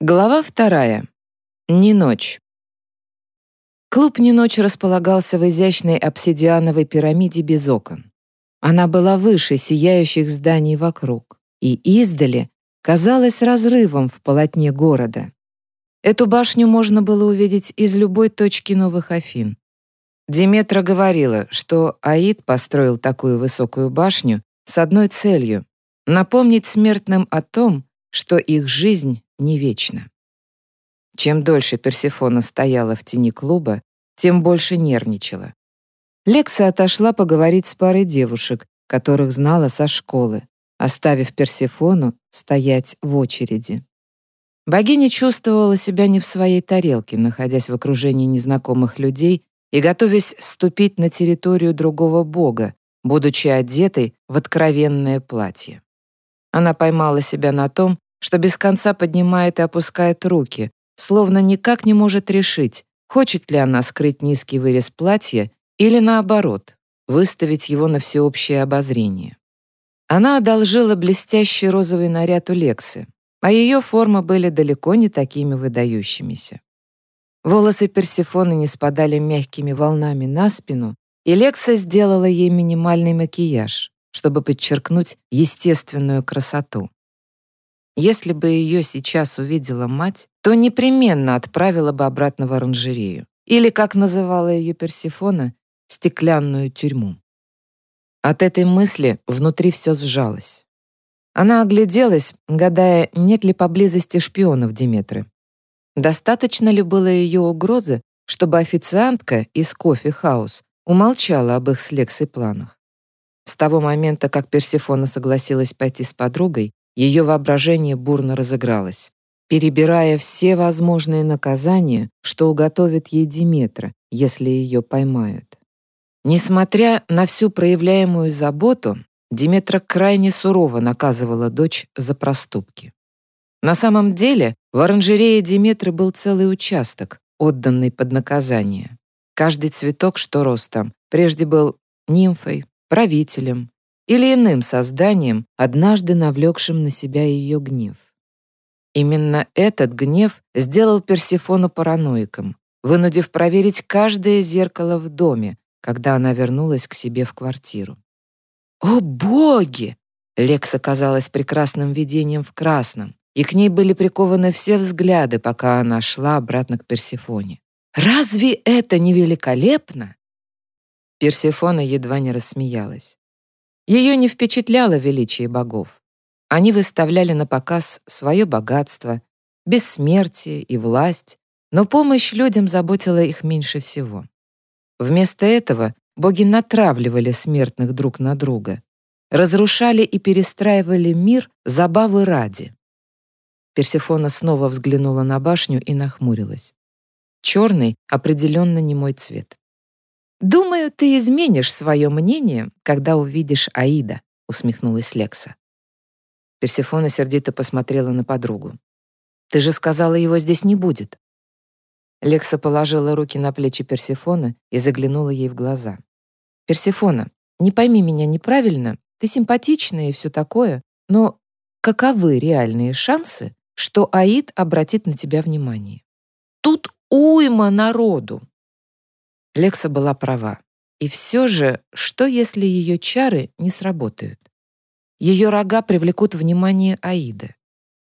Глава вторая. Не ночь. Клуб «Не ночь» располагался в изящной обсидиановой пирамиде без окон. Она была выше сияющих зданий вокруг и издали казалась разрывом в полотне города. Эту башню можно было увидеть из любой точки Новых Афин. Диметра говорила, что Аид построил такую высокую башню с одной целью — напомнить смертным о том, что их жизнь не вечна. Чем дольше Персефона стояла в тени клуба, тем больше нервничала. Лекса отошла поговорить с парой девушек, которых знала со школы, оставив Персефону стоять в очереди. Богиня чувствовала себя не в своей тарелке, находясь в окружении незнакомых людей и готовясь ступить на территорию другого бога, будучи одетой в откровенное платье. Она поймала себя на том, что без конца поднимает и опускает руки, словно никак не может решить, хочет ли она скрыть низкий вырез платья или, наоборот, выставить его на всеобщее обозрение. Она одолжила блестящий розовый наряд у Лексы, а ее формы были далеко не такими выдающимися. Волосы Персефоны не спадали мягкими волнами на спину, и Лекса сделала ей минимальный макияж, чтобы подчеркнуть естественную красоту. Если бы ее сейчас увидела мать, то непременно отправила бы обратно в оранжерею. Или, как называла ее Персифона, стеклянную тюрьму. От этой мысли внутри все сжалось. Она огляделась, гадая, нет ли поблизости шпионов Диметры. Достаточно ли было ее угрозы, чтобы официантка из кофе-хаус умолчала об их с Лексой планах? С того момента, как Персифона согласилась пойти с подругой, ее воображение бурно разыгралось, перебирая все возможные наказания, что уготовит ей Диметра, если ее поймают. Несмотря на всю проявляемую заботу, Диметра крайне сурово наказывала дочь за проступки. На самом деле, в оранжерее Диметры был целый участок, отданный под наказание. Каждый цветок, что рос там, прежде был нимфой, правителем, или иным созданием, однажды навлекшим на себя ее гнев. Именно этот гнев сделал Персифону параноиком, вынудив проверить каждое зеркало в доме, когда она вернулась к себе в квартиру. «О, боги!» Лекс оказалась прекрасным видением в красном, и к ней были прикованы все взгляды, пока она шла обратно к Персифоне. «Разве это не великолепно?» Персифона едва не рассмеялась. Ее не впечатляло величие богов. Они выставляли на показ свое богатство, бессмертие и власть, но помощь людям заботила их меньше всего. Вместо этого боги натравливали смертных друг на друга, разрушали и перестраивали мир забавы ради. Персефона снова взглянула на башню и нахмурилась. Черный определенно не мой цвет. «Думаю, ты изменишь свое мнение, когда увидишь Аида», — усмехнулась Лекса. Персефона сердито посмотрела на подругу. «Ты же сказала, его здесь не будет». Лекса положила руки на плечи Персефона и заглянула ей в глаза. «Персефона, не пойми меня неправильно, ты симпатичная и все такое, но каковы реальные шансы, что Аид обратит на тебя внимание? Тут уйма народу, Лекса была права. И все же, что если ее чары не сработают? Ее рога привлекут внимание Аида.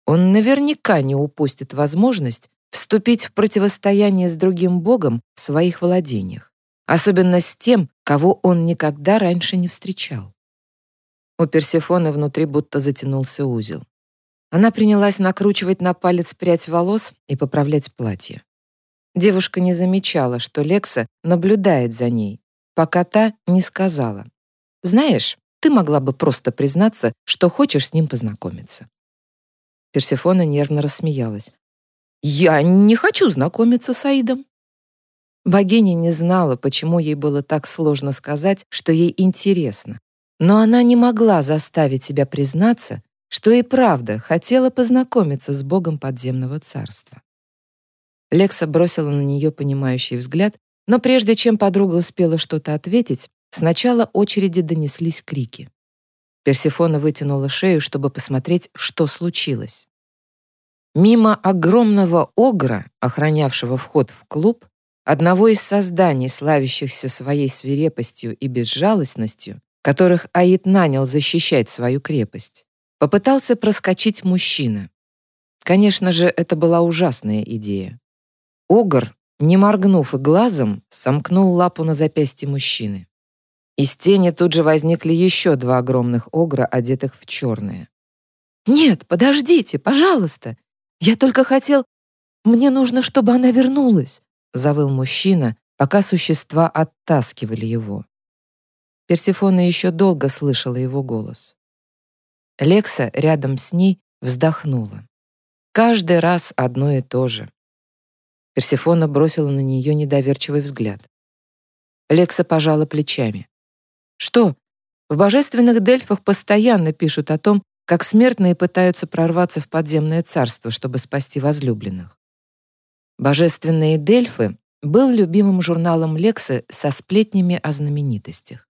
Он наверняка не упустит возможность вступить в противостояние с другим богом в своих владениях, особенно с тем, кого он никогда раньше не встречал. У Персефоны внутри будто затянулся узел. Она принялась накручивать на палец прядь волос и поправлять платье. Девушка не замечала, что Лекса наблюдает за ней, пока та не сказала. «Знаешь, ты могла бы просто признаться, что хочешь с ним познакомиться». Персефона нервно рассмеялась. «Я не хочу знакомиться с Аидом». Богиня не знала, почему ей было так сложно сказать, что ей интересно. Но она не могла заставить себя признаться, что и правда хотела познакомиться с богом подземного царства. Лекса бросила на нее понимающий взгляд, но прежде чем подруга успела что-то ответить, сначала очереди донеслись крики. Персефона вытянула шею, чтобы посмотреть, что случилось. Мимо огромного огра, охранявшего вход в клуб, одного из созданий, славящихся своей свирепостью и безжалостностью, которых Аид нанял защищать свою крепость, попытался проскочить мужчина. Конечно же, это была ужасная идея. Огр, не моргнув и глазом, сомкнул лапу на запястье мужчины. Из тени тут же возникли еще два огромных огра, одетых в черное. «Нет, подождите, пожалуйста! Я только хотел... Мне нужно, чтобы она вернулась!» завыл мужчина, пока существа оттаскивали его. Персифона еще долго слышала его голос. Лекса рядом с ней вздохнула. Каждый раз одно и то же. Персифона бросила на нее недоверчивый взгляд. Лекса пожала плечами. Что? В божественных дельфах постоянно пишут о том, как смертные пытаются прорваться в подземное царство, чтобы спасти возлюбленных. Божественные дельфы был любимым журналом Лексы со сплетнями о знаменитостях.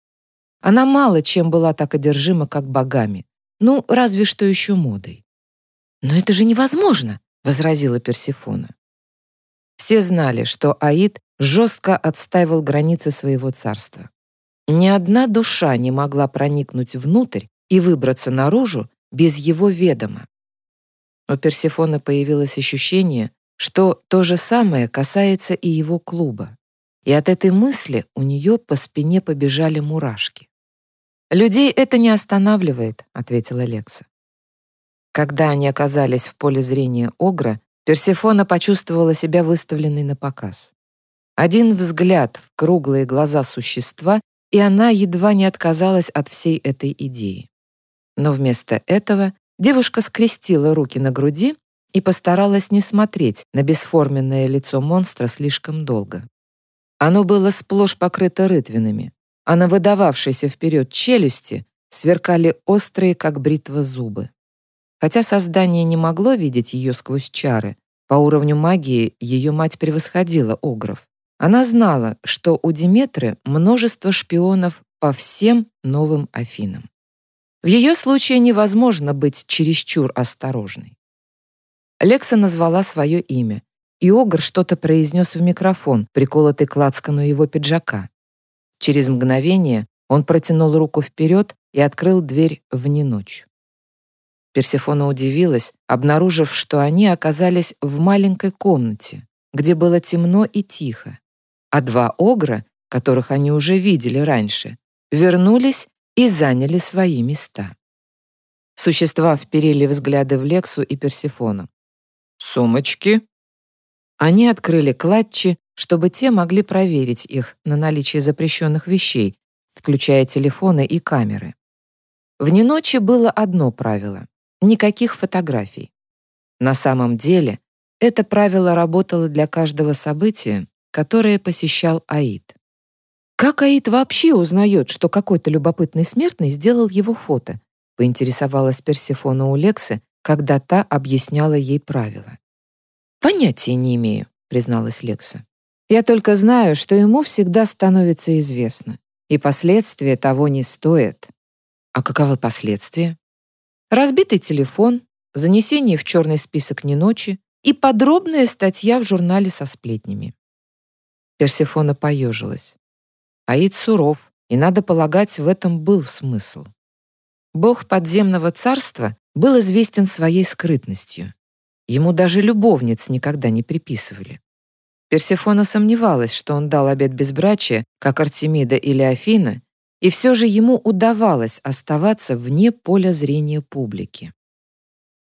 Она мало чем была так одержима, как богами, ну, разве что еще модой. «Но это же невозможно!» — возразила Персифона. Все знали, что Аид жестко отстаивал границы своего царства. Ни одна душа не могла проникнуть внутрь и выбраться наружу без его ведома. У Персифоны появилось ощущение, что то же самое касается и его клуба. И от этой мысли у нее по спине побежали мурашки. «Людей это не останавливает», — ответила Лекса. Когда они оказались в поле зрения Огра, Персефона почувствовала себя выставленной на показ. Один взгляд в круглые глаза существа, и она едва не отказалась от всей этой идеи. Но вместо этого девушка скрестила руки на груди и постаралась не смотреть на бесформенное лицо монстра слишком долго. Оно было сплошь покрыто рытвинами, а на выдававшейся вперед челюсти сверкали острые, как бритва, зубы. Хотя создание не могло видеть ее сквозь чары, по уровню магии ее мать превосходила Огров. Она знала, что у Диметры множество шпионов по всем новым Афинам. В ее случае невозможно быть чересчур осторожной. Лекса назвала свое имя, и Огр что-то произнес в микрофон, приколотый к лацкану его пиджака. Через мгновение он протянул руку вперед и открыл дверь в неночь. Персефона удивилась, обнаружив, что они оказались в маленькой комнате, где было темно и тихо, а два огра, которых они уже видели раньше, вернулись и заняли свои места. Существа вперили взгляды в Лексу и Персефону. «Сумочки?» Они открыли клатчи, чтобы те могли проверить их на наличие запрещенных вещей, включая телефоны и камеры. Вне ночи было одно правило — никаких фотографий. На самом деле, это правило работало для каждого события, которое посещал Аид. Как Аид вообще узнает, что какой-то любопытный смертный сделал его фото? Поинтересовалась Персифона у Лексы, когда та объясняла ей правила. «Понятия не имею», — призналась Лекса. «Я только знаю, что ему всегда становится известно, и последствия того не стоят». «А каковы последствия?» «Разбитый телефон, занесение в черный список не ночи и подробная статья в журнале со сплетнями». Персифона поежилась. Аид суров, и, надо полагать, в этом был смысл. Бог подземного царства был известен своей скрытностью. Ему даже любовниц никогда не приписывали. Персефона сомневалась, что он дал обет безбрачия, как Артемида или Афина, и все же ему удавалось оставаться вне поля зрения публики.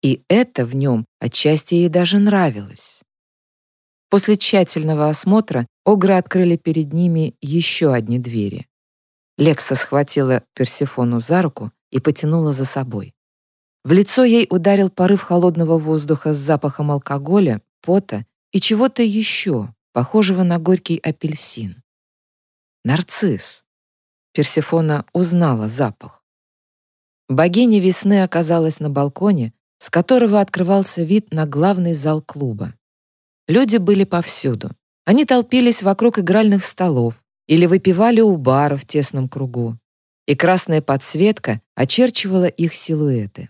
И это в нем отчасти ей даже нравилось. После тщательного осмотра Огры открыли перед ними еще одни двери. Лекса схватила Персефону за руку и потянула за собой. В лицо ей ударил порыв холодного воздуха с запахом алкоголя, пота и чего-то еще, похожего на горький апельсин. Нарцисс. Персефона узнала запах. Богиня весны оказалась на балконе, с которого открывался вид на главный зал клуба. Люди были повсюду. Они толпились вокруг игральных столов или выпивали у бара в тесном кругу, и красная подсветка очерчивала их силуэты.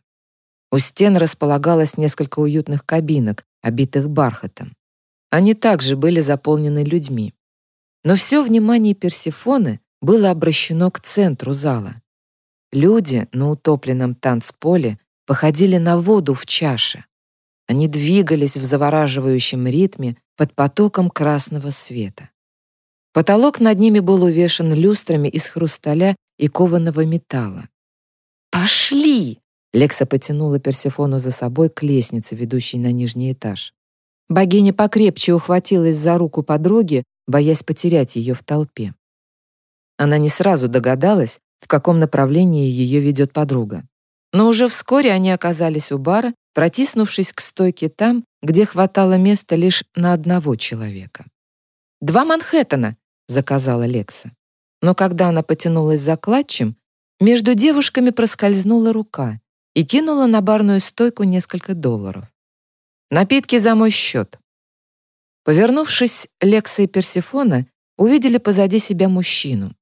У стен располагалось несколько уютных кабинок, обитых бархатом. Они также были заполнены людьми. Но все внимание Персифоны было обращено к центру зала. Люди на утопленном танцполе походили на воду в чаше. Они двигались в завораживающем ритме под потоком красного света. Потолок над ними был увешан люстрами из хрусталя и кованого металла. «Пошли!» — Лекса потянула Персефону за собой к лестнице, ведущей на нижний этаж. Богиня покрепче ухватилась за руку подруги, боясь потерять ее в толпе. Она не сразу догадалась, в каком направлении ее ведет подруга. Но уже вскоре они оказались у бара, протиснувшись к стойке там, где хватало места лишь на одного человека. «Два Манхэттена!» — заказала Лекса. Но когда она потянулась за клатчем, между девушками проскользнула рука и кинула на барную стойку несколько долларов. «Напитки за мой счет». Повернувшись, Лекса и Персифона увидели позади себя мужчину.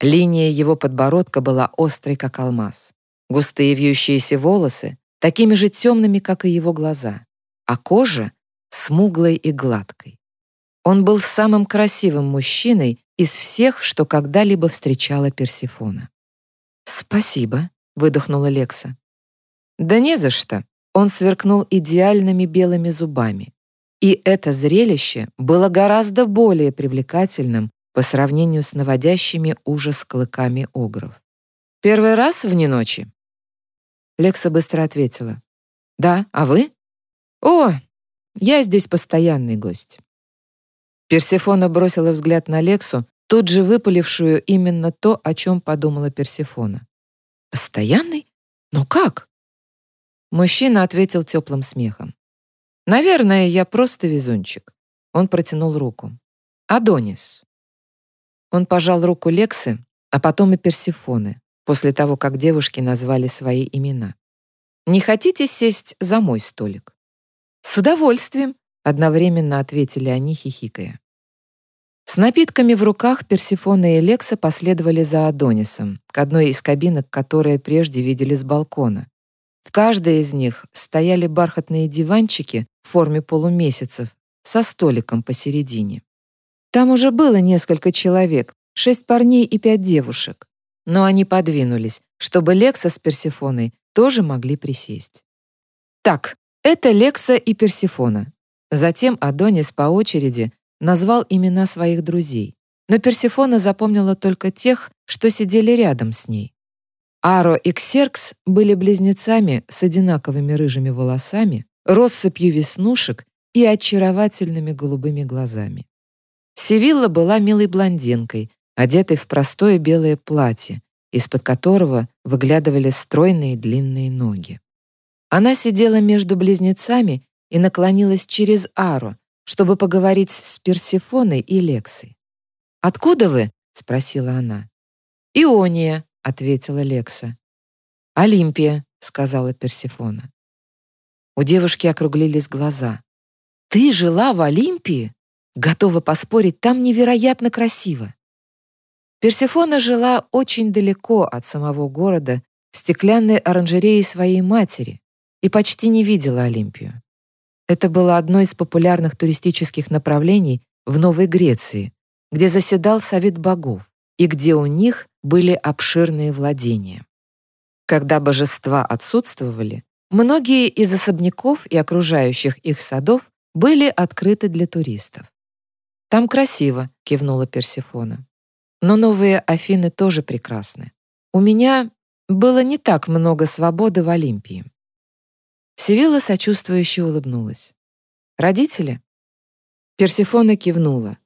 Линия его подбородка была острой, как алмаз. Густые вьющиеся волосы, такими же темными, как и его глаза, а кожа — смуглой и гладкой. Он был самым красивым мужчиной из всех, что когда-либо встречала Персифона. «Спасибо», — выдохнула Лекса. «Да не за что». Он сверкнул идеальными белыми зубами. И это зрелище было гораздо более привлекательным по сравнению с наводящими ужас клыками огров. «Первый раз вне ночи?» Лекса быстро ответила. «Да, а вы?» «О, я здесь постоянный гость». Персефона бросила взгляд на Лексу, тут же выпалившую именно то, о чем подумала Персефона. «Постоянный? Но как?» Мужчина ответил теплым смехом. «Наверное, я просто везунчик». Он протянул руку. «Адонис». Он пожал руку Лексы, а потом и Персефоны после того, как девушки назвали свои имена. «Не хотите сесть за мой столик?» «С удовольствием», — одновременно ответили они, хихикая. С напитками в руках Персифона и Лекса последовали за Адонисом, к одной из кабинок, которые прежде видели с балкона. В каждой из них стояли бархатные диванчики в форме полумесяцев со столиком посередине. Там уже было несколько человек, шесть парней и пять девушек но они подвинулись, чтобы Лекса с Персифоной тоже могли присесть. Так, это Лекса и Персифона. Затем Адонис по очереди назвал имена своих друзей, но Персифона запомнила только тех, что сидели рядом с ней. Аро и Ксеркс были близнецами с одинаковыми рыжими волосами, россыпью веснушек и очаровательными голубыми глазами. Севилла была милой блондинкой, одетой в простое белое платье, из-под которого выглядывали стройные длинные ноги. Она сидела между близнецами и наклонилась через Ару, чтобы поговорить с Персифоной и Лексой. «Откуда вы?» — спросила она. «Иония», — ответила Лекса. «Олимпия», — сказала Персифона. У девушки округлились глаза. «Ты жила в Олимпии? Готова поспорить, там невероятно красиво». Персефона жила очень далеко от самого города, в стеклянной оранжерее своей матери, и почти не видела Олимпию. Это было одно из популярных туристических направлений в Новой Греции, где заседал Совет богов и где у них были обширные владения. Когда божества отсутствовали, многие из особняков и окружающих их садов были открыты для туристов. «Там красиво», — кивнула Персефона. Но новые Афины тоже прекрасны. У меня было не так много свободы в Олимпии. Севилла сочувствующе улыбнулась. «Родители?» Персифона кивнула.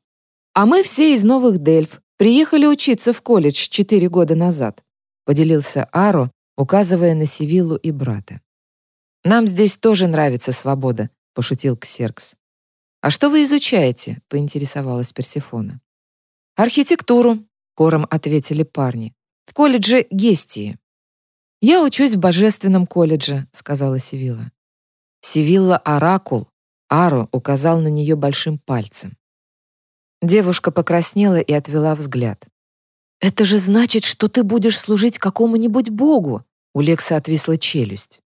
«А мы все из Новых Дельф приехали учиться в колледж четыре года назад», поделился Аро, указывая на Севиллу и брата. «Нам здесь тоже нравится свобода», — пошутил Ксеркс. «А что вы изучаете?» — поинтересовалась Персифона. «Архитектуру», — кором ответили парни. «В колледже Гестии». «Я учусь в Божественном колледже», — сказала Сивилла. Сивилла Оракул, Аро указал на нее большим пальцем. Девушка покраснела и отвела взгляд. «Это же значит, что ты будешь служить какому-нибудь богу!» У Лекса отвисла челюсть.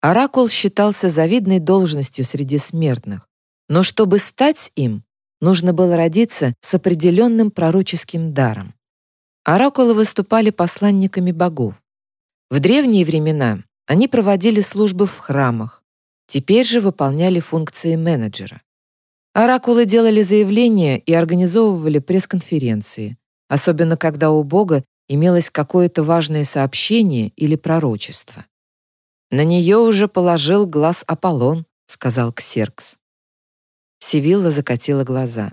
Оракул считался завидной должностью среди смертных, но чтобы стать им, нужно было родиться с определенным пророческим даром. Оракулы выступали посланниками богов. В древние времена они проводили службы в храмах, теперь же выполняли функции менеджера. Оракулы делали заявления и организовывали пресс-конференции, особенно когда у бога имелось какое-то важное сообщение или пророчество. «На нее уже положил глаз Аполлон», — сказал Ксеркс. Сивилла закатила глаза.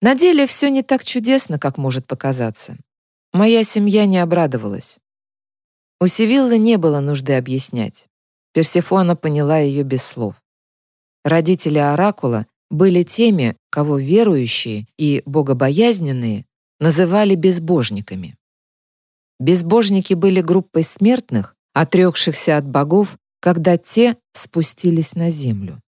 «На деле все не так чудесно, как может показаться. Моя семья не обрадовалась». У Сивиллы не было нужды объяснять. Персефона поняла ее без слов. Родители Оракула были теми, кого верующие и богобоязненные называли безбожниками. Безбожники были группой смертных, отрекшихся от богов, когда те спустились на землю.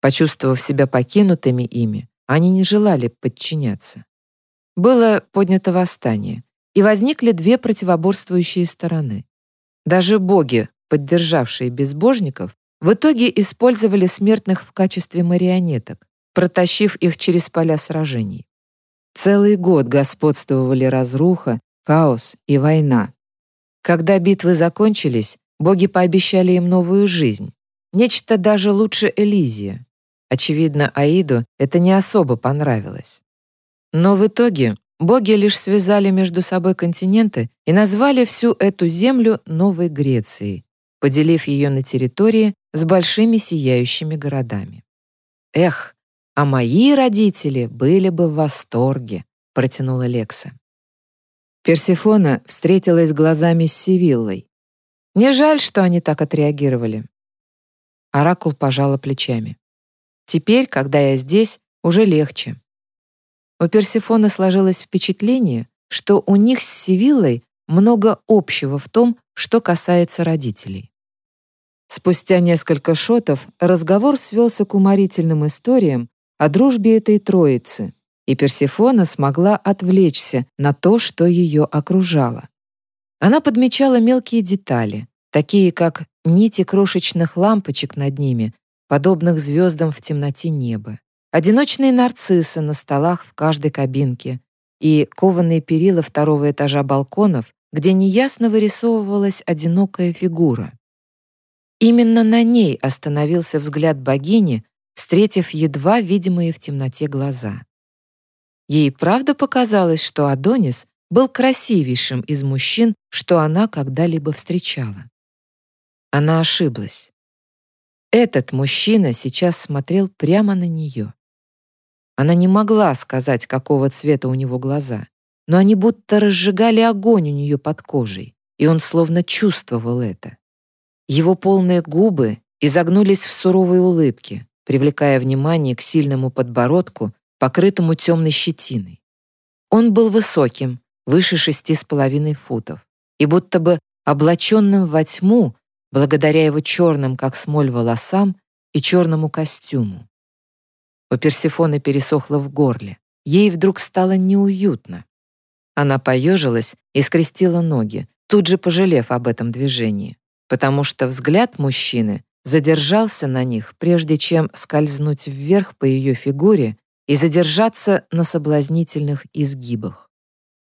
Почувствовав себя покинутыми ими, они не желали подчиняться. Было поднято восстание, и возникли две противоборствующие стороны. Даже боги, поддержавшие безбожников, в итоге использовали смертных в качестве марионеток, протащив их через поля сражений. Целый год господствовали разруха, хаос и война. Когда битвы закончились, боги пообещали им новую жизнь, нечто даже лучше Элизия. Очевидно, Аиду это не особо понравилось. Но в итоге боги лишь связали между собой континенты и назвали всю эту землю Новой Грецией, поделив ее на территории с большими сияющими городами. Эх, а мои родители были бы в восторге, протянула Лекса. Персефона встретилась глазами с Сивиллой. Мне жаль, что они так отреагировали. Оракул пожала плечами. Теперь, когда я здесь, уже легче. У Персефоны сложилось впечатление, что у них с Сивиллой много общего в том, что касается родителей. Спустя несколько шотов разговор свелся к уморительным историям о дружбе этой троицы, и Персефона смогла отвлечься на то, что ее окружало. Она подмечала мелкие детали, такие как нити крошечных лампочек над ними, подобных звездам в темноте неба, одиночные нарциссы на столах в каждой кабинке и кованые перила второго этажа балконов, где неясно вырисовывалась одинокая фигура. Именно на ней остановился взгляд богини, встретив едва видимые в темноте глаза. Ей правда показалось, что Адонис был красивейшим из мужчин, что она когда-либо встречала. Она ошиблась. Этот мужчина сейчас смотрел прямо на нее. Она не могла сказать, какого цвета у него глаза, но они будто разжигали огонь у нее под кожей, и он словно чувствовал это. Его полные губы изогнулись в суровой улыбке, привлекая внимание к сильному подбородку, покрытому темной щетиной. Он был высоким, выше шести с половиной футов, и будто бы облаченным во тьму, благодаря его черным, как смоль, волосам и черному костюму. У Персефоны пересохло в горле. Ей вдруг стало неуютно. Она поежилась и скрестила ноги, тут же пожалев об этом движении потому что взгляд мужчины задержался на них, прежде чем скользнуть вверх по ее фигуре и задержаться на соблазнительных изгибах.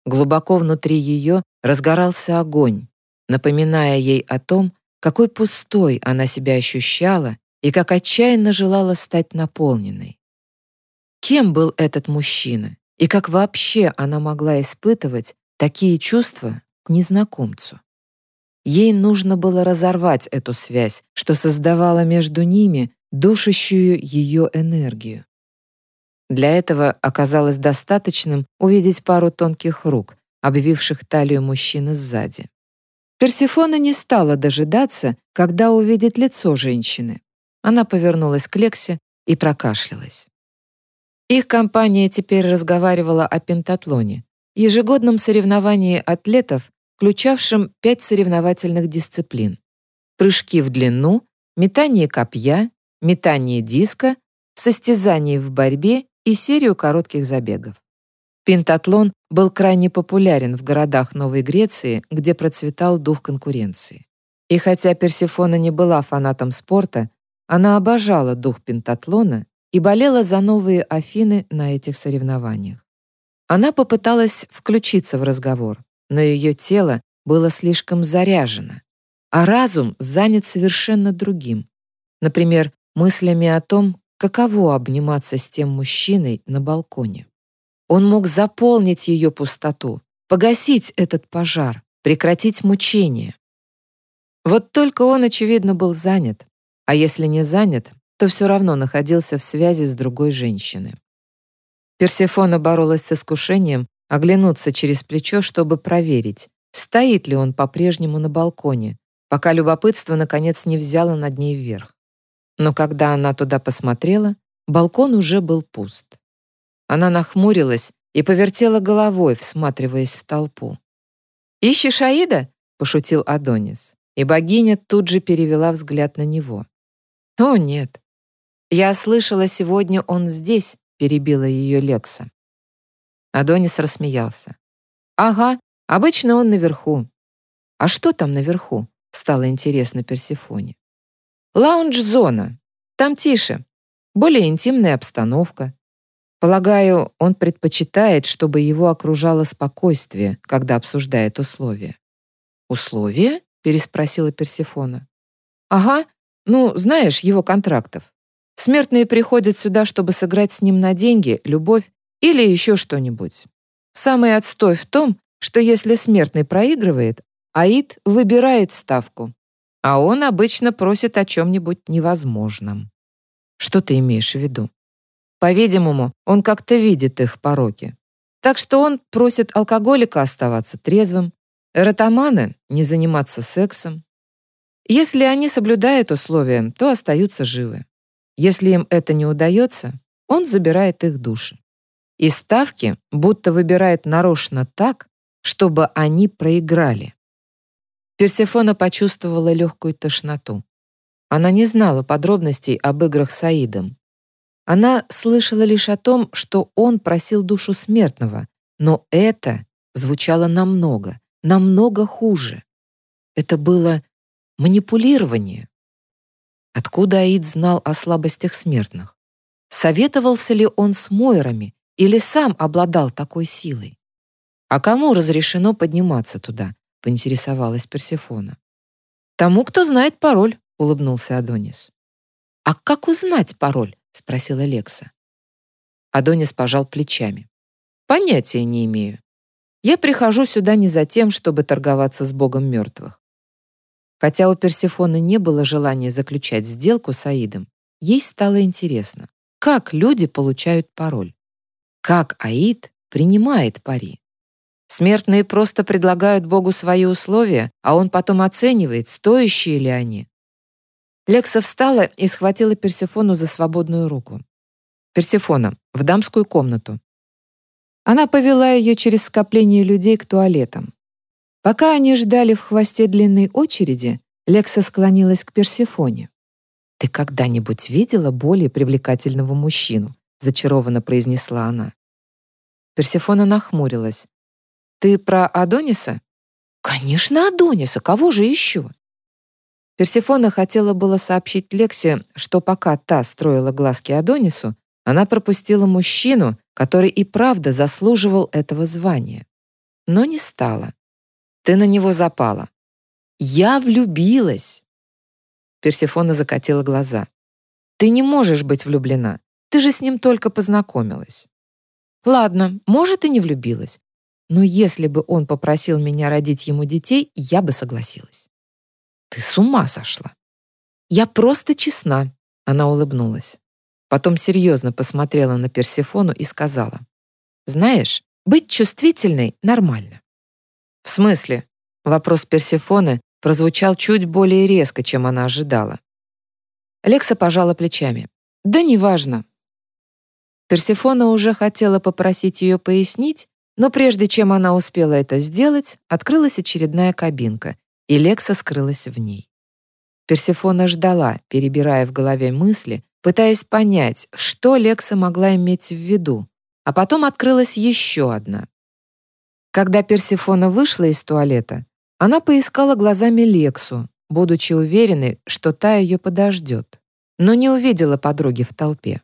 Глубоко внутри ее разгорался огонь, напоминая ей о том, какой пустой она себя ощущала и как отчаянно желала стать наполненной. Кем был этот мужчина и как вообще она могла испытывать такие чувства к незнакомцу? Ей нужно было разорвать эту связь, что создавала между ними душащую ее энергию. Для этого оказалось достаточным увидеть пару тонких рук, обвивших талию мужчины сзади. Персифона не стала дожидаться, когда увидит лицо женщины. Она повернулась к Лексе и прокашлялась. Их компания теперь разговаривала о пентатлоне, ежегодном соревновании атлетов, включавшим пять соревновательных дисциплин. Прыжки в длину, метание копья, метание диска, состязание в борьбе и серию коротких забегов. Пентатлон был крайне популярен в городах Новой Греции, где процветал дух конкуренции. И хотя Персефона не была фанатом спорта, она обожала дух пентатлона и болела за новые Афины на этих соревнованиях. Она попыталась включиться в разговор, но ее тело было слишком заряжено, а разум занят совершенно другим. Например, мыслями о том, каково обниматься с тем мужчиной на балконе. Он мог заполнить ее пустоту, погасить этот пожар, прекратить мучение. Вот только он, очевидно, был занят, а если не занят, то все равно находился в связи с другой женщиной. Персефона боролась с искушением оглянуться через плечо, чтобы проверить, стоит ли он по-прежнему на балконе, пока любопытство, наконец, не взяло над ней вверх. Но когда она туда посмотрела, балкон уже был пуст. Она нахмурилась и повертела головой, всматриваясь в толпу. «Ищешь Аида?» — пошутил Адонис, и богиня тут же перевела взгляд на него. «О, нет. Я слышала, сегодня он здесь», — перебила ее Лекса. Адонис рассмеялся. «Ага, обычно он наверху». «А что там наверху?» — стало интересно Персифоне. «Лаунж-зона. Там тише. Более интимная обстановка. Полагаю, он предпочитает, чтобы его окружало спокойствие, когда обсуждает условия». «Условия?» — переспросила Персифона. «Ага, ну, знаешь, его контрактов. Смертные приходят сюда, чтобы сыграть с ним на деньги, любовь или еще что-нибудь. Самый отстой в том, что если смертный проигрывает, Аид выбирает ставку, а он обычно просит о чем-нибудь невозможном. Что ты имеешь в виду? По-видимому, он как-то видит их пороки. Так что он просит алкоголика оставаться трезвым, эротомана не заниматься сексом. Если они соблюдают условия, то остаются живы. Если им это не удается, он забирает их души. И ставки будто выбирает нарочно так, чтобы они проиграли. Персефона почувствовала легкую тошноту. Она не знала подробностей об играх с Аидом. Она слышала лишь о том, что он просил душу смертного, но это звучало намного, намного хуже. Это было манипулирование. Откуда Аид знал о слабостях смертных? Советовался ли он с Мойрами или сам обладал такой силой? А кому разрешено подниматься туда? поинтересовалась Персефона. Тому, кто знает пароль, улыбнулся Адонис. А как узнать пароль? Спросила Лекса. Адонис пожал плечами. Понятия не имею. Я прихожу сюда не за тем, чтобы торговаться с богом мертвых. Хотя у Персефоны не было желания заключать сделку с Аидом, ей стало интересно, как люди получают пароль. Как Аид принимает пари? Смертные просто предлагают Богу свои условия, а он потом оценивает, стоящие ли они. Лекса встала и схватила Персефону за свободную руку. «Персефона, в дамскую комнату». Она повела ее через скопление людей к туалетам. Пока они ждали в хвосте длинной очереди, Лекса склонилась к Персефоне. «Ты когда-нибудь видела более привлекательного мужчину?» зачарованно произнесла она. Персефона нахмурилась. «Ты про Адониса?» «Конечно, Адониса. Кого же еще?» Персефона хотела было сообщить Лексе, что пока та строила глазки Адонису, она пропустила мужчину, который и правда заслуживал этого звания. Но не стала. «Ты на него запала». «Я влюбилась!» Персефона закатила глаза. «Ты не можешь быть влюблена. Ты же с ним только познакомилась». «Ладно, может, и не влюбилась. Но если бы он попросил меня родить ему детей, я бы согласилась. Ты с ума сошла. Я просто честна, она улыбнулась. Потом серьезно посмотрела на Персефону и сказала: "Знаешь, быть чувствительной нормально". В смысле? Вопрос Персефоны прозвучал чуть более резко, чем она ожидала. Лекса пожала плечами. Да неважно. Персефона уже хотела попросить ее пояснить, но прежде чем она успела это сделать, открылась очередная кабинка, и Лекса скрылась в ней. Персефона ждала, перебирая в голове мысли, пытаясь понять, что Лекса могла иметь в виду, а потом открылась еще одна. Когда Персефона вышла из туалета, она поискала глазами Лексу, будучи уверенной, что та ее подождет, но не увидела подруги в толпе.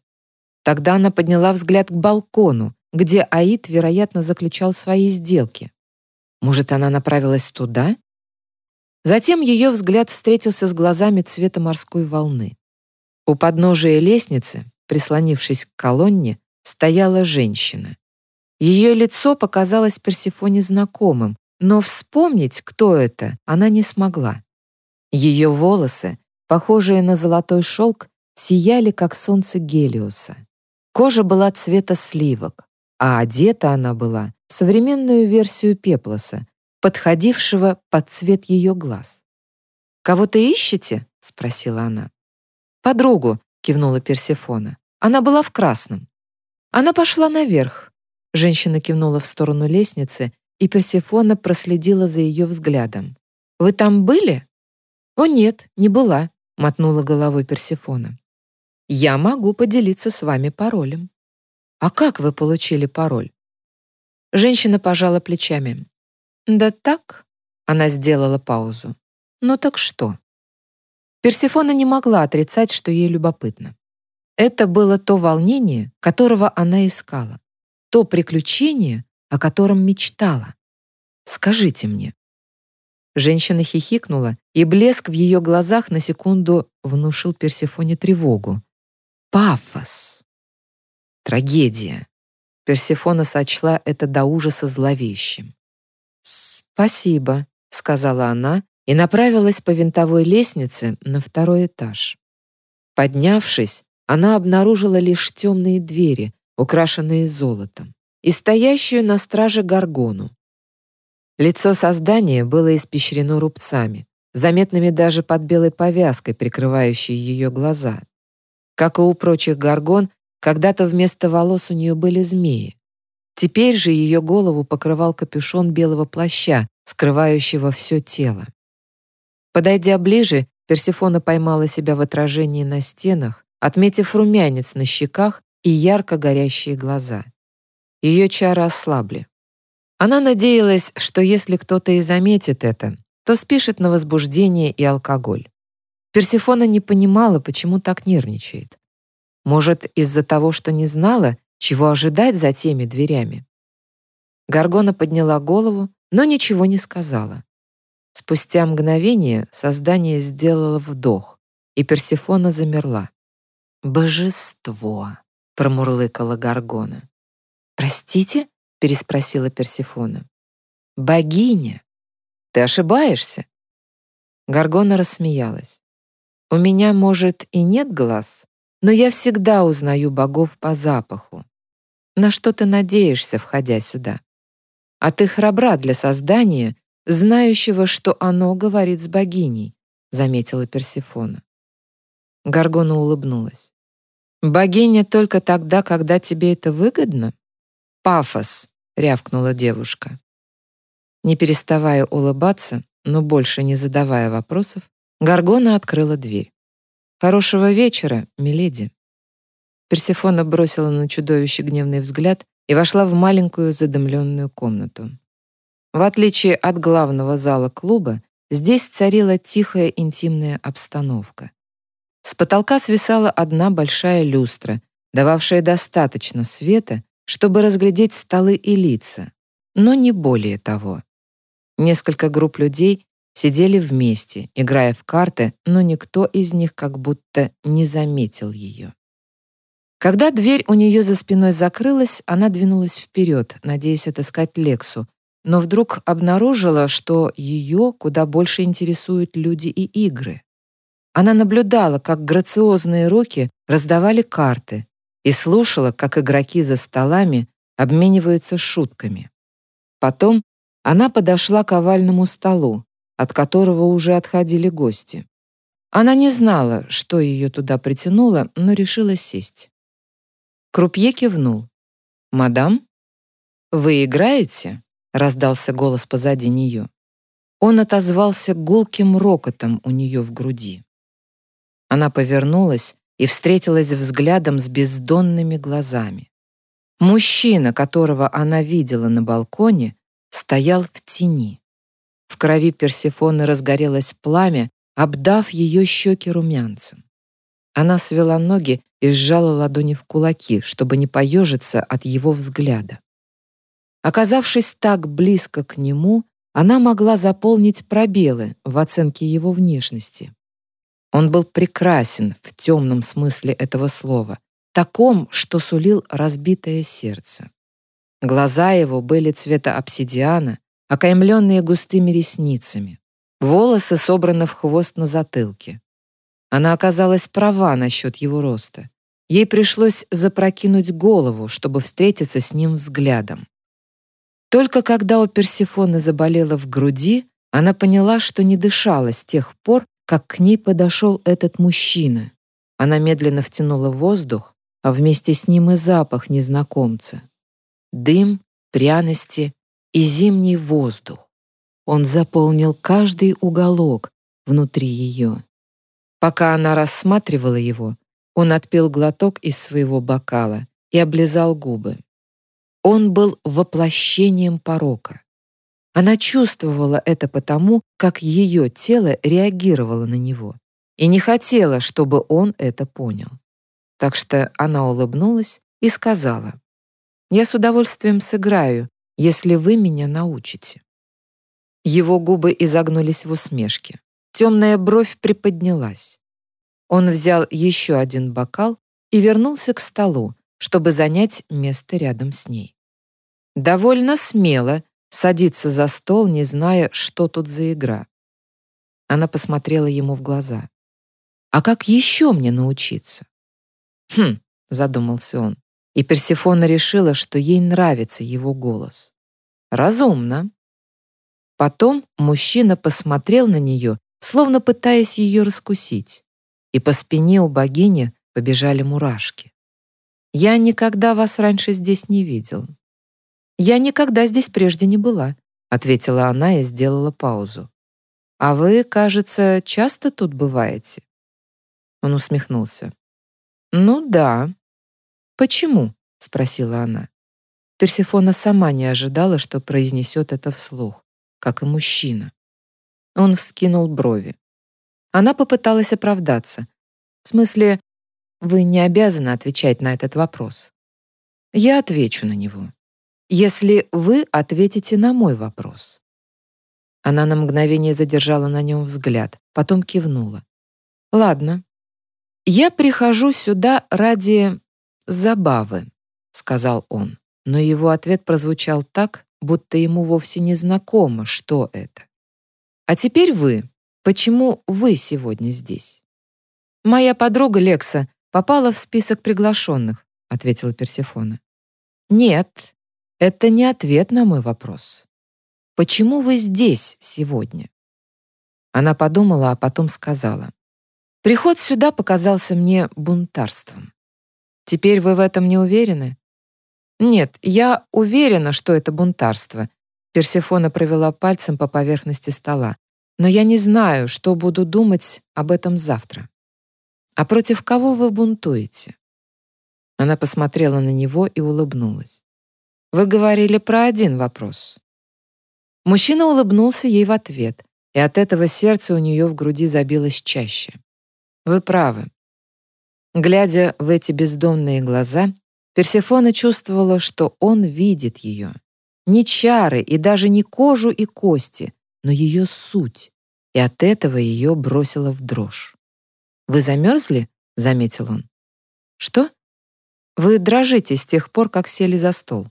Тогда она подняла взгляд к балкону, где Аид, вероятно, заключал свои сделки. Может, она направилась туда? Затем ее взгляд встретился с глазами цвета морской волны. У подножия лестницы, прислонившись к колонне, стояла женщина. Ее лицо показалось Персефоне знакомым, но вспомнить, кто это, она не смогла. Ее волосы, похожие на золотой шелк, сияли, как солнце Гелиуса. Кожа была цвета сливок, а одета она была в современную версию пеплоса, подходившего под цвет ее глаз. «Кого-то ищете?» — спросила она. «Подругу», — кивнула Персефона. «Она была в красном». Она пошла наверх, Женщина кивнула в сторону лестницы, и Персефона проследила за ее взглядом. «Вы там были?» «О нет, не была», — мотнула головой Персефона. «Я могу поделиться с вами паролем». «А как вы получили пароль?» Женщина пожала плечами. «Да так», — она сделала паузу. «Ну так что?» Персефона не могла отрицать, что ей любопытно. Это было то волнение, которого она искала то приключение, о котором мечтала. Скажите мне». Женщина хихикнула, и блеск в ее глазах на секунду внушил Персефоне тревогу. Пафос. Трагедия. Персефона сочла это до ужаса зловещим. «Спасибо», — сказала она и направилась по винтовой лестнице на второй этаж. Поднявшись, она обнаружила лишь темные двери, украшенные золотом, и стоящую на страже горгону. Лицо создания было испещрено рубцами, заметными даже под белой повязкой, прикрывающей ее глаза. Как и у прочих горгон, когда-то вместо волос у нее были змеи. Теперь же ее голову покрывал капюшон белого плаща, скрывающего все тело. Подойдя ближе, Персефона поймала себя в отражении на стенах, отметив румянец на щеках и ярко горящие глаза. Ее чары ослабли. Она надеялась, что если кто-то и заметит это, то спишет на возбуждение и алкоголь. Персифона не понимала, почему так нервничает. Может, из-за того, что не знала, чего ожидать за теми дверями. Гаргона подняла голову, но ничего не сказала. Спустя мгновение создание сделало вдох, и Персифона замерла. «Божество!» — промурлыкала Гаргона. «Простите?» — переспросила Персифона. «Богиня! Ты ошибаешься?» Гаргона рассмеялась. «У меня, может, и нет глаз, но я всегда узнаю богов по запаху. На что ты надеешься, входя сюда? А ты храбра для создания, знающего, что оно говорит с богиней», — заметила Персифона. Гаргона улыбнулась. «Богиня только тогда, когда тебе это выгодно?» «Пафос», — рявкнула девушка. Не переставая улыбаться, но больше не задавая вопросов, Гаргона открыла дверь. «Хорошего вечера, миледи». Персефона бросила на чудовище гневный взгляд и вошла в маленькую задымленную комнату. В отличие от главного зала клуба, здесь царила тихая интимная обстановка. С потолка свисала одна большая люстра, дававшая достаточно света, чтобы разглядеть столы и лица, но не более того. Несколько групп людей сидели вместе, играя в карты, но никто из них как будто не заметил ее. Когда дверь у нее за спиной закрылась, она двинулась вперед, надеясь отыскать Лексу, но вдруг обнаружила, что ее куда больше интересуют люди и игры. Она наблюдала, как грациозные руки раздавали карты и слушала, как игроки за столами обмениваются шутками. Потом она подошла к овальному столу, от которого уже отходили гости. Она не знала, что ее туда притянуло, но решила сесть. Крупье кивнул. «Мадам?» «Вы играете?» — раздался голос позади нее. Он отозвался гулким рокотом у нее в груди. Она повернулась и встретилась взглядом с бездонными глазами. Мужчина, которого она видела на балконе, стоял в тени. В крови Персефоны разгорелось пламя, обдав ее щеки румянцем. Она свела ноги и сжала ладони в кулаки, чтобы не поежиться от его взгляда. Оказавшись так близко к нему, она могла заполнить пробелы в оценке его внешности. Он был прекрасен в темном смысле этого слова, таком, что сулил разбитое сердце. Глаза его были цвета обсидиана, окаймленные густыми ресницами. Волосы собраны в хвост на затылке. Она оказалась права насчет его роста. Ей пришлось запрокинуть голову, чтобы встретиться с ним взглядом. Только когда у Персифоны заболело в груди, она поняла, что не дышала с тех пор, как к ней подошел этот мужчина. Она медленно втянула воздух, а вместе с ним и запах незнакомца. Дым, пряности и зимний воздух. Он заполнил каждый уголок внутри ее. Пока она рассматривала его, он отпил глоток из своего бокала и облизал губы. Он был воплощением порока. Она чувствовала это потому, как ее тело реагировало на него, и не хотела, чтобы он это понял. Так что она улыбнулась и сказала, «Я с удовольствием сыграю, если вы меня научите». Его губы изогнулись в усмешке. Темная бровь приподнялась. Он взял еще один бокал и вернулся к столу, чтобы занять место рядом с ней. Довольно смело садиться за стол, не зная, что тут за игра. Она посмотрела ему в глаза. «А как еще мне научиться?» «Хм», — задумался он, и Персифона решила, что ей нравится его голос. «Разумно». Потом мужчина посмотрел на нее, словно пытаясь ее раскусить и по спине у богини побежали мурашки. «Я никогда вас раньше здесь не видел». «Я никогда здесь прежде не была», — ответила она и сделала паузу. «А вы, кажется, часто тут бываете?» Он усмехнулся. «Ну да». «Почему?» — спросила она. Персифона сама не ожидала, что произнесет это вслух, как и мужчина. Он вскинул брови. Она попыталась оправдаться. В смысле, вы не обязаны отвечать на этот вопрос. Я отвечу на него. Если вы ответите на мой вопрос. Она на мгновение задержала на нем взгляд, потом кивнула. Ладно. Я прихожу сюда ради забавы, сказал он, но его ответ прозвучал так, будто ему вовсе не знакомо, что это. А теперь вы. Почему вы сегодня здесь?» «Моя подруга Лекса попала в список приглашенных», — ответила Персифона. «Нет, это не ответ на мой вопрос. Почему вы здесь сегодня?» Она подумала, а потом сказала. «Приход сюда показался мне бунтарством. Теперь вы в этом не уверены?» «Нет, я уверена, что это бунтарство», Персифона провела пальцем по поверхности стола но я не знаю, что буду думать об этом завтра. А против кого вы бунтуете?» Она посмотрела на него и улыбнулась. «Вы говорили про один вопрос». Мужчина улыбнулся ей в ответ, и от этого сердце у нее в груди забилось чаще. «Вы правы». Глядя в эти бездонные глаза, Персефона чувствовала, что он видит ее. Не чары и даже не кожу и кости, но ее суть, и от этого ее бросило в дрожь. «Вы замерзли?» — заметил он. «Что?» «Вы дрожите с тех пор, как сели за стол».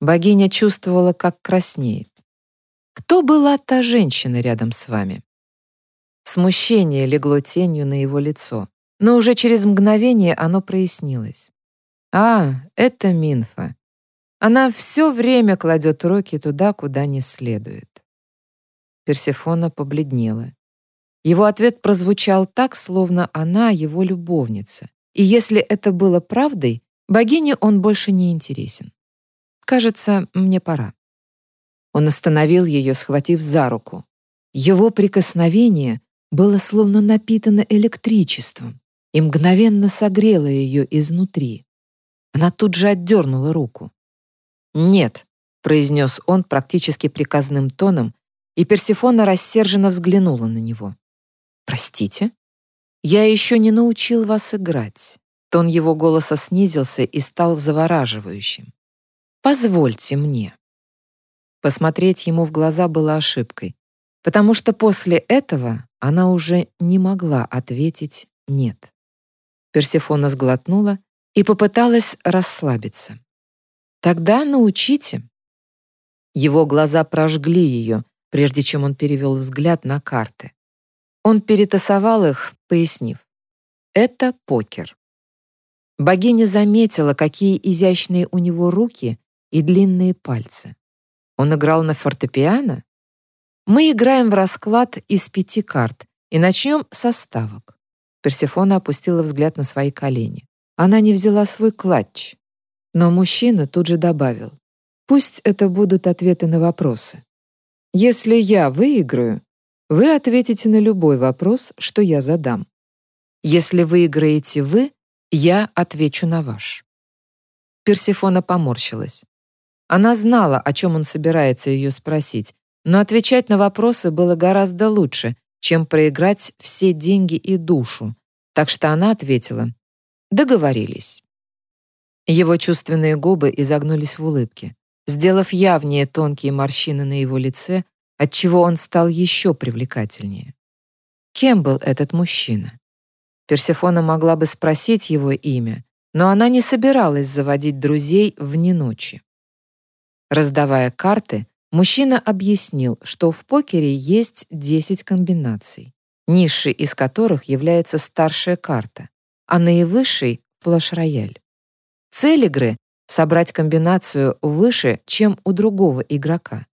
Богиня чувствовала, как краснеет. «Кто была та женщина рядом с вами?» Смущение легло тенью на его лицо, но уже через мгновение оно прояснилось. «А, это Минфа. Она все время кладет руки туда, куда не следует». Персефона побледнела. Его ответ прозвучал так, словно она его любовница. И если это было правдой, богине он больше не интересен. «Кажется, мне пора». Он остановил ее, схватив за руку. Его прикосновение было словно напитано электричеством и мгновенно согрело ее изнутри. Она тут же отдернула руку. «Нет», — произнес он практически приказным тоном, и Персифона рассерженно взглянула на него. «Простите?» «Я еще не научил вас играть». Тон его голоса снизился и стал завораживающим. «Позвольте мне». Посмотреть ему в глаза было ошибкой, потому что после этого она уже не могла ответить «нет». Персефона сглотнула и попыталась расслабиться. «Тогда научите». Его глаза прожгли ее, прежде чем он перевел взгляд на карты. Он перетасовал их, пояснив. «Это покер». Богиня заметила, какие изящные у него руки и длинные пальцы. Он играл на фортепиано? Мы играем в расклад из пяти карт и начнем со ставок. Персефона опустила взгляд на свои колени. Она не взяла свой клатч. Но мужчина тут же добавил. Пусть это будут ответы на вопросы. Если я выиграю, вы ответите на любой вопрос, что я задам. Если выиграете вы, я отвечу на ваш. Персефона поморщилась. Она знала, о чем он собирается ее спросить, но отвечать на вопросы было гораздо лучше, чем проиграть все деньги и душу, так что она ответила «Договорились». Его чувственные губы изогнулись в улыбке, сделав явнее тонкие морщины на его лице, отчего он стал еще привлекательнее. Кем был этот мужчина? Персефона могла бы спросить его имя, но она не собиралась заводить друзей вне ночи. Раздавая карты, мужчина объяснил, что в покере есть 10 комбинаций, низшей из которых является старшая карта, а наивысшей — флеш-рояль. Цель игры — собрать комбинацию выше, чем у другого игрока.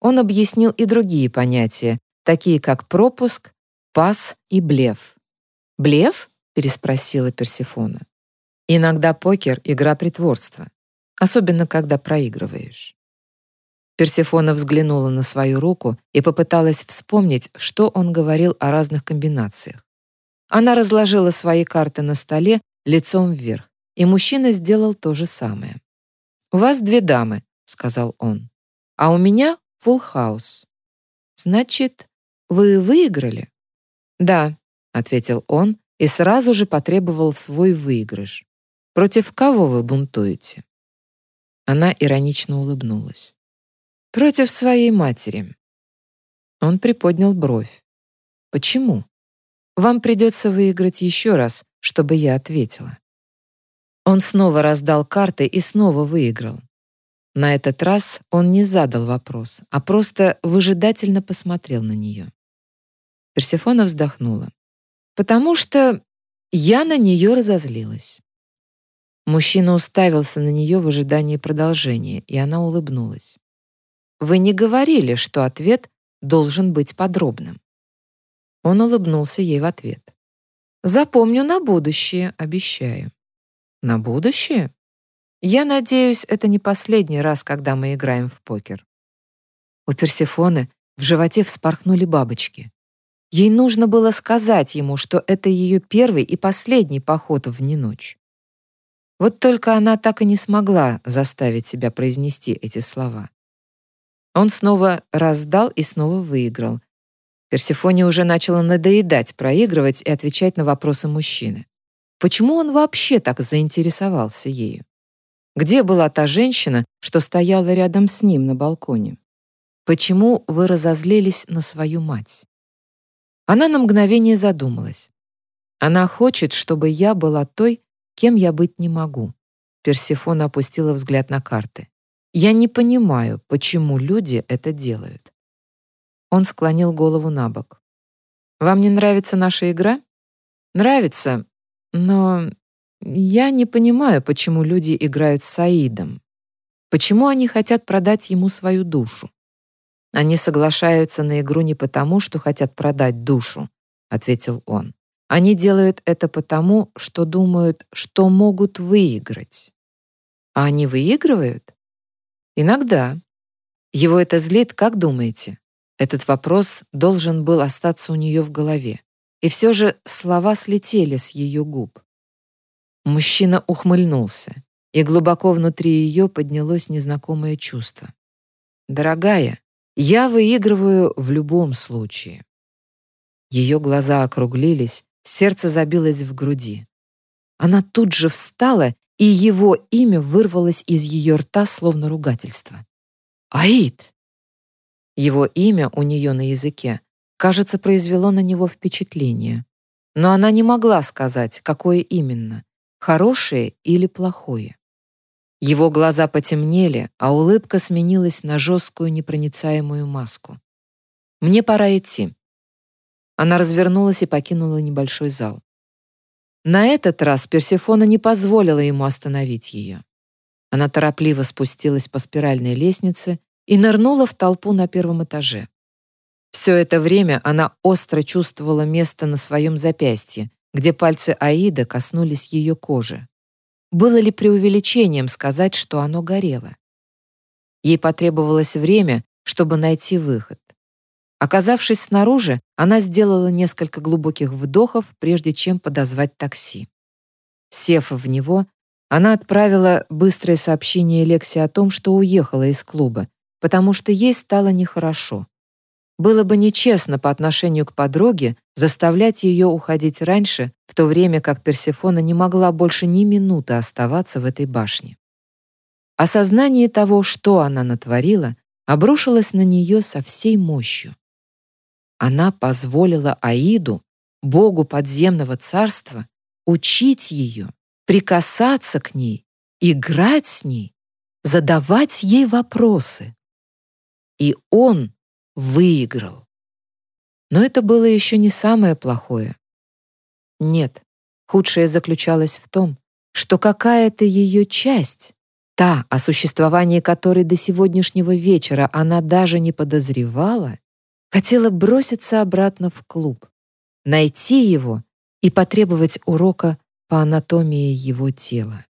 Он объяснил и другие понятия, такие как пропуск, пас и блеф. «Блеф?» — переспросила Персифона. «Иногда покер — игра притворства особенно когда проигрываешь. Персефона взглянула на свою руку и попыталась вспомнить, что он говорил о разных комбинациях. Она разложила свои карты на столе лицом вверх, и мужчина сделал то же самое. «У вас две дамы», — сказал он, — «а у меня фулл хаус». «Значит, вы выиграли?» «Да», — ответил он и сразу же потребовал свой выигрыш. «Против кого вы бунтуете?» Она иронично улыбнулась. «Против своей матери». Он приподнял бровь. «Почему? Вам придется выиграть еще раз, чтобы я ответила». Он снова раздал карты и снова выиграл. На этот раз он не задал вопрос, а просто выжидательно посмотрел на нее. Персефона вздохнула. «Потому что я на нее разозлилась. Мужчина уставился на нее в ожидании продолжения, и она улыбнулась. «Вы не говорили, что ответ должен быть подробным». Он улыбнулся ей в ответ. «Запомню на будущее, обещаю». «На будущее?» «Я надеюсь, это не последний раз, когда мы играем в покер». У Персефоны в животе вспорхнули бабочки. Ей нужно было сказать ему, что это ее первый и последний поход в неночь. Вот только она так и не смогла заставить себя произнести эти слова. Он снова раздал и снова выиграл. Персефоне уже начала надоедать проигрывать и отвечать на вопросы мужчины. Почему он вообще так заинтересовался ею? Где была та женщина, что стояла рядом с ним на балконе? Почему вы разозлились на свою мать? Она на мгновение задумалась. Она хочет, чтобы я была той, Кем я быть не могу? Персефона опустила взгляд на карты. Я не понимаю, почему люди это делают. Он склонил голову на бок. Вам не нравится наша игра? Нравится, но я не понимаю, почему люди играют с Саидом. Почему они хотят продать ему свою душу? Они соглашаются на игру не потому, что хотят продать душу, ответил он. Они делают это потому, что думают, что могут выиграть. А они выигрывают? Иногда. Его это злит, как думаете? Этот вопрос должен был остаться у нее в голове. И все же слова слетели с ее губ. Мужчина ухмыльнулся, и глубоко внутри ее поднялось незнакомое чувство. «Дорогая, я выигрываю в любом случае. Ее глаза округлились, сердце забилось в груди. Она тут же встала, и его имя вырвалось из ее рта, словно ругательство. «Аид!» Его имя у нее на языке, кажется, произвело на него впечатление. Но она не могла сказать, какое именно — хорошее или плохое. Его глаза потемнели, а улыбка сменилась на жесткую непроницаемую маску. «Мне пора идти». Она развернулась и покинула небольшой зал. На этот раз Персефона не позволила ему остановить ее. Она торопливо спустилась по спиральной лестнице и нырнула в толпу на первом этаже. Все это время она остро чувствовала место на своем запястье, где пальцы Аида коснулись ее кожи. Было ли преувеличением сказать, что оно горело? Ей потребовалось время, чтобы найти выход. Оказавшись снаружи, она сделала несколько глубоких вдохов, прежде чем подозвать такси. Сев в него, она отправила быстрое сообщение Лекси о том, что уехала из клуба, потому что ей стало нехорошо. Было бы нечестно по отношению к подруге заставлять ее уходить раньше, в то время как Персефона не могла больше ни минуты оставаться в этой башне. Осознание того, что она натворила, обрушилось на нее со всей мощью. Она позволила Аиду, богу подземного царства, учить ее, прикасаться к ней, играть с ней, задавать ей вопросы. И он выиграл. Но это было еще не самое плохое. Нет, худшее заключалось в том, что какая-то ее часть, та, о существовании которой до сегодняшнего вечера она даже не подозревала, хотела броситься обратно в клуб, найти его и потребовать урока по анатомии его тела.